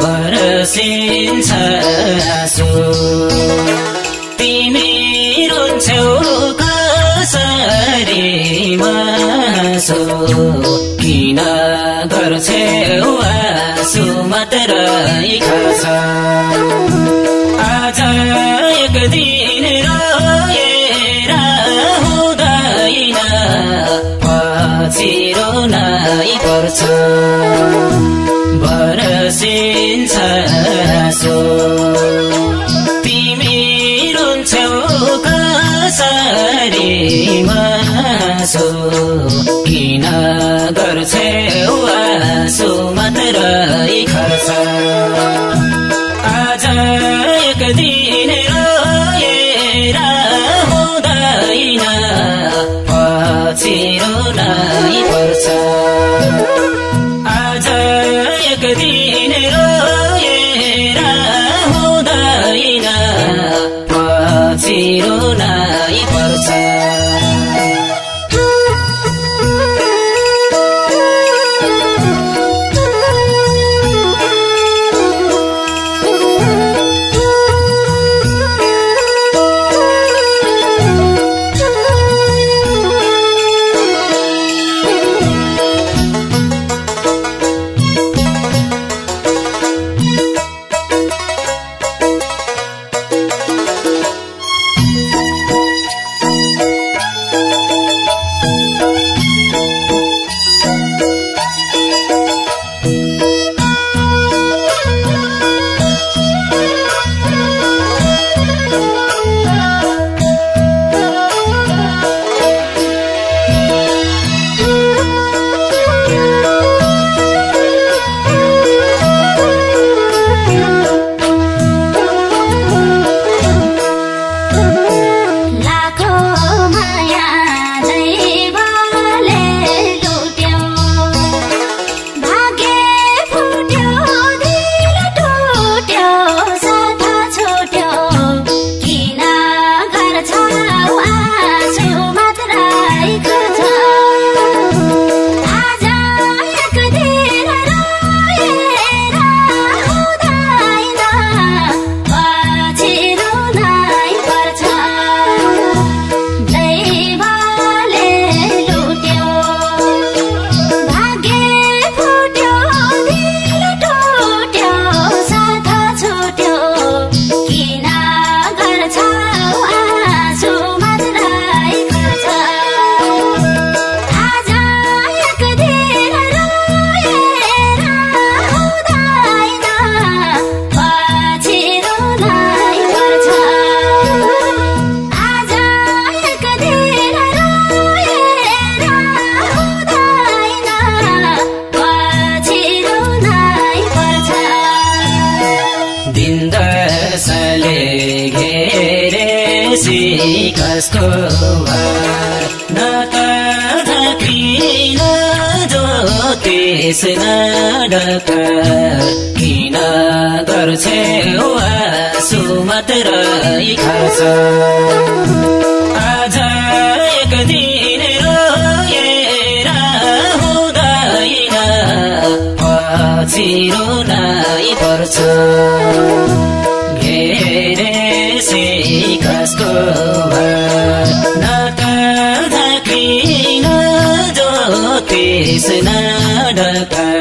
बरसिन्छ आँसु। तिमी रुन्छौ कसरी मासु? किन गर्छौ आँसु मात्रै खाछ आज एक दिन रोएर हुँदैन पछि रोनै पर्छ। बरसिन्छ आँसु तिमी रुन्छौ कसरी मासु किन गर्छौ आँसु मात्रै खर्च? डकर किन गर्छौ आज एक दिन रोएर हुँदैन पछि पर्छ घेरे कसको भर न त किन ज्योतिष न डकर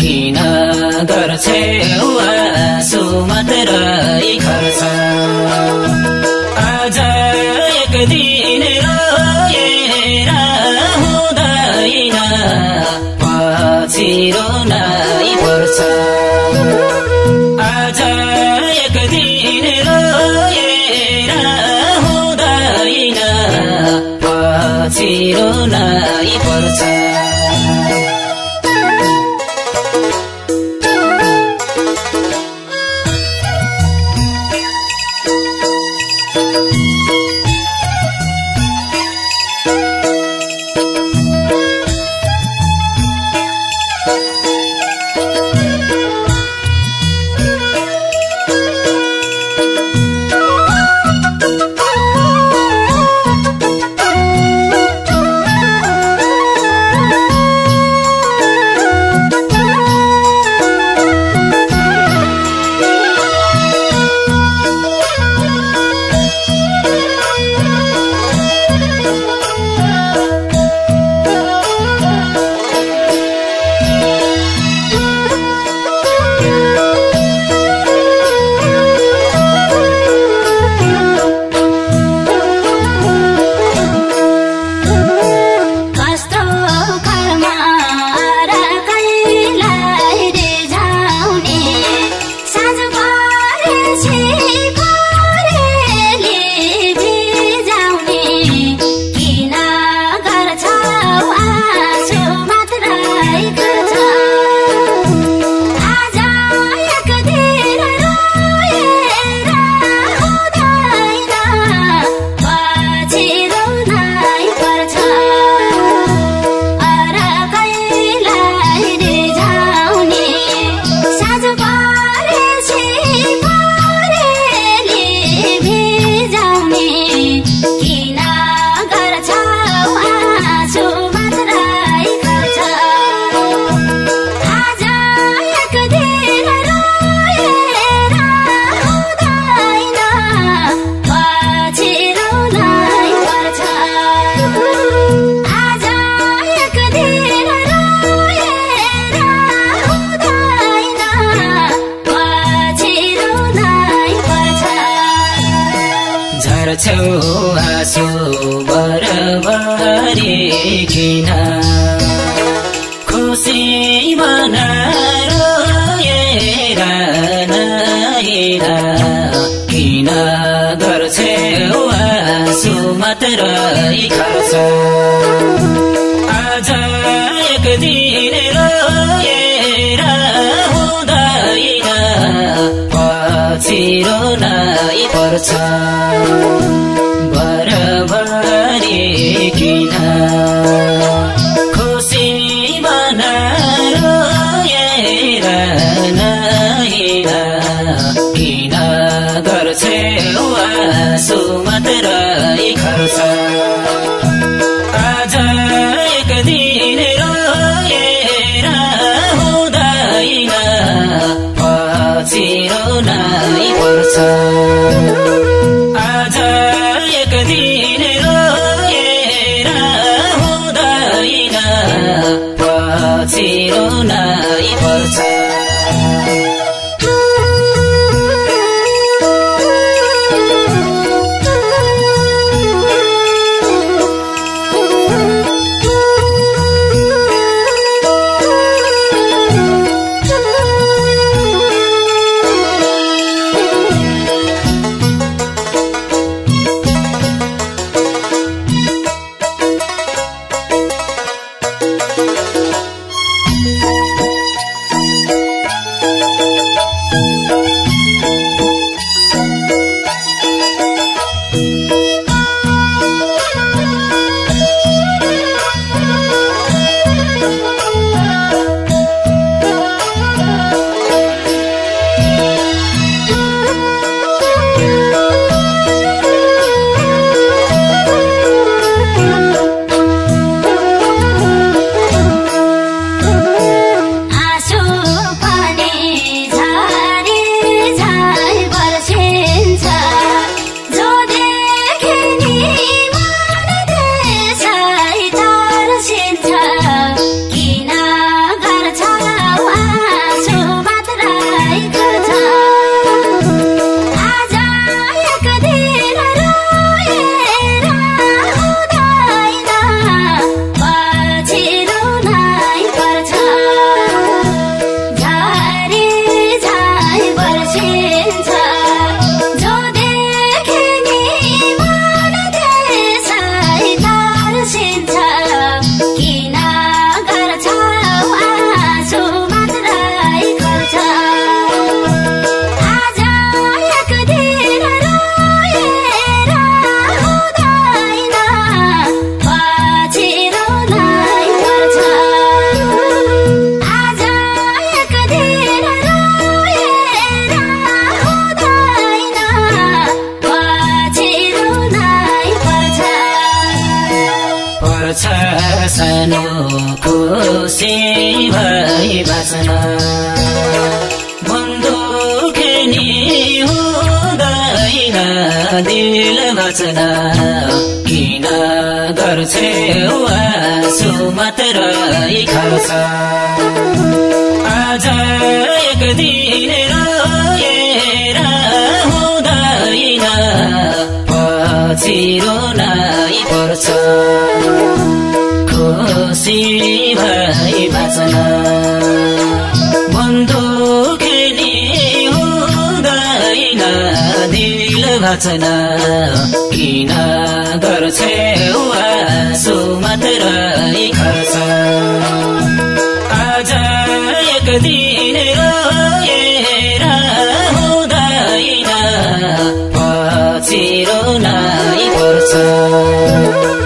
किन गर्छौ आँसु मात्रै खर्च आज एक दिन रोएर हुँदैन पछि रोनै पर्छ। आज एक दिन रोएर हुँदैन पछि रोनै पर्छ। गर्छौ आँसु बरबारी किन खुसी बनाएर नहेर किन गर्छौ आँसु मात्रै खर्च आज एक दिन रोएर हुँदैन पछि रोनै पर्छ। दिल बाँच्न किन गर्छौ आँसु मात्रै खर्च आज एक दिन रोएर हुँदैन पछि रोनै पर्छ खुसी भई बाँच्न बाँच्न किन गर्छौ आँसु मात्रै खर्च आज एक दिन हुँदैन पछि रोनै पर्छ।